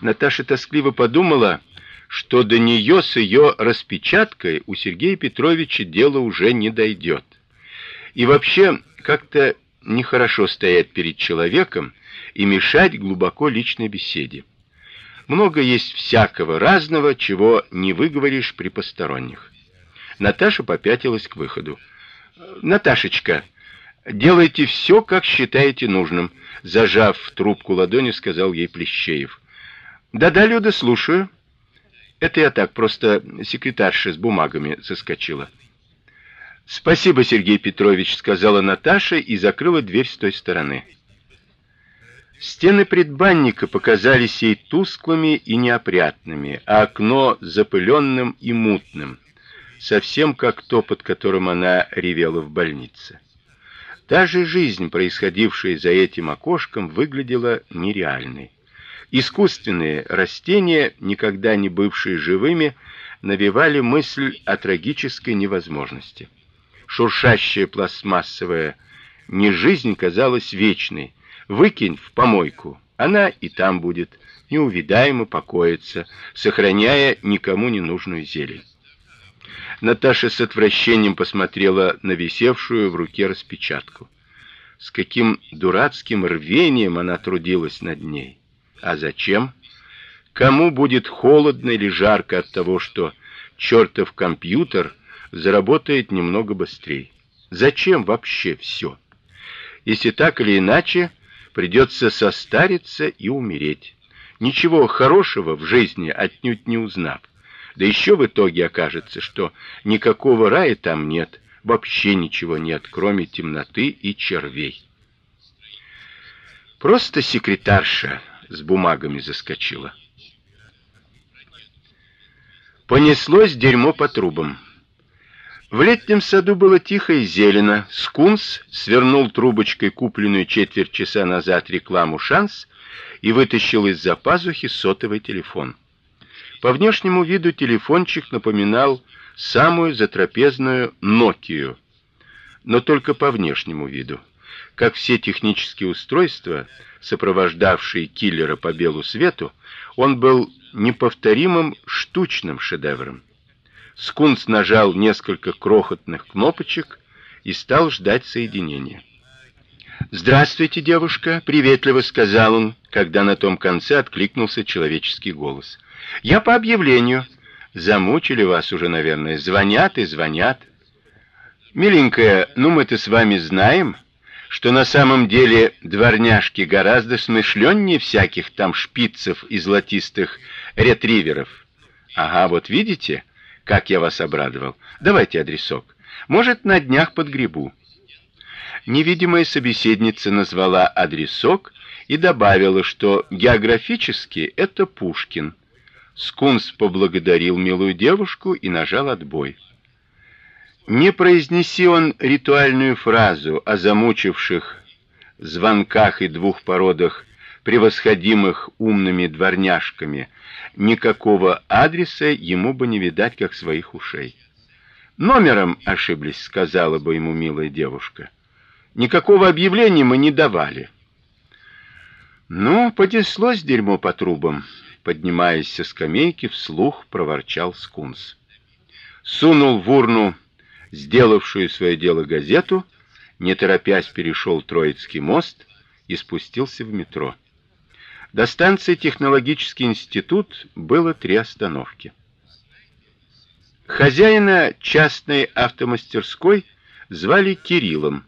Наташа тоскливо подумала, что до нее с ее распечаткой у Сергея Петровича дело уже не дойдет. И вообще, как-то нехорошо стоять перед человеком и мешать глубоко личной беседе. Много есть всякого разного, чего не выговоришь при посторонних. Наташа попятилась к выходу. Наташечка, делайте все, как считаете нужным, зажав в трубку ладони, сказал ей Плещеев. Да-да, Люда, слушаю. Это я так, просто секретарша с бумагами соскочила. Спасибо, Сергей Петрович, сказала Наташа и закрыла дверь с той стороны. Стены предбанника показались ей тусклыми и неопрятными, а окно запыленным и мутным, совсем как то, под которым она ревела в больнице. Даже жизнь, происходившая за этим окошком, выглядела нереальной. Искусственные растения, никогда не бывшие живыми, навевали мысль о трагической невозможности шуршащая пластмассовая не жизнь казалась вечной. Выкинь в помойку, она и там будет неувидаемо покоиться, сохраняя никому не нужную зелень. Наташа с отвращением посмотрела на висевшую в руке распечатку. С каким дурацким рвением она трудилась над ней. А зачем? Кому будет холодно или жарко от того, что чертов компьютер заработает немного быстрее. Зачем вообще все? Если так или иначе придется состариться и умереть, ничего хорошего в жизни отнюдь не узнав. Да еще в итоге окажется, что никакого рая там нет, вообще ничего нет, кроме темноты и червей. Просто секретарша с бумагами заскочила. Понеслось дерьмо по трубам. В летнем саду было тихо и зелено. Скунс свернул трубочкой купленную четверть часа назад рекламу Шанс и вытащил из-за пазухи сотовый телефон. По внешнему виду телефончик напоминал самую затрапезную Nokia, но только по внешнему виду. Как все технические устройства, сопровождавшие киллера по белу свету, он был неповторимым штучным шедевром. Скунс нажал несколько крохотных кнопочек и стал ждать соединения. "Здравствуйте, девушка", приветливо сказал он, когда на том конце откликнулся человеческий голос. "Я по объявлению. Замучили вас уже, наверное, звонят и звонят. Миленькая, ну мы-то с вами знаем, что на самом деле дворняжки гораздо смышленнее всяких там шпицев и золотистых ретриверов. Ага, вот видите?" Как я вас обрадовал. Давайте адресок. Может, на днях под грибу. Невидимая собеседница назвала адресок и добавила, что географически это Пушкин. Скунс поблагодарил милую девушку и нажал отбой. Не произнеси он ритуальную фразу о замучивших звонках и двух породах превосходимых умными дворняжками, никакого адреса ему бы не видать, как своих ушей. Номером ошиблись, сказала бы ему милая девушка. Никакого объявления мы не давали. Ну, подеслось дерьмо по трубам, поднимаясь со скамейки, вслух проворчал Скунс. Сунул в урну сделавшую свое дело газету, не торопясь перешел Троицкий мост и спустился в метро. До станции Технологический институт было три остановки. Хозяина частной автомастерской звали Кириллом.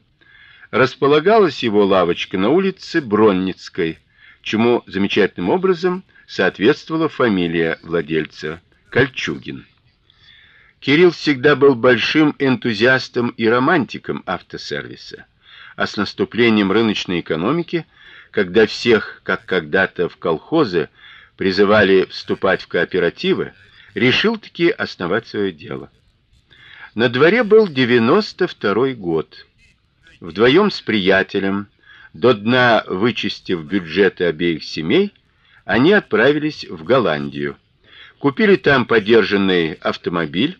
Располагалась его лавочка на улице Бронницкой, чему замечательным образом соответствовала фамилия владельца Кольчугин. Кирилл всегда был большим энтузиастом и романтиком автосервиса, а с наступлением рыночной экономики – когда всех, как когда-то в колхозы, призывали вступать в кооперативы, решил таки основать свое дело. На дворе был 92 год. Вдвоем с приятелем, до дна вычистив бюджеты обеих семей, они отправились в Голландию. Купили там подержанный автомобиль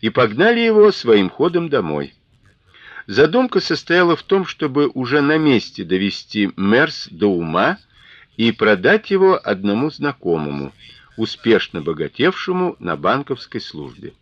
и погнали его своим ходом домой. Задумка состояла в том, чтобы уже на месте довести Мерс до ума и продать его одному знакомому, успешно богатевшему на банковской службе.